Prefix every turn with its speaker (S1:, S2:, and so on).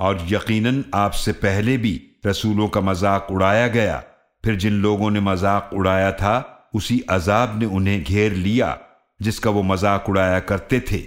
S1: اور یقیناً آپ سے پہلے بھی رسولوں کا مذاق اڑایا گیا۔ پھر جن لوگوں نے مذاق اڑایا تھا، اسی عذاب نے انہیں گھیر لیا، جس کا وہ مذاق اڑایا کرتے تھے۔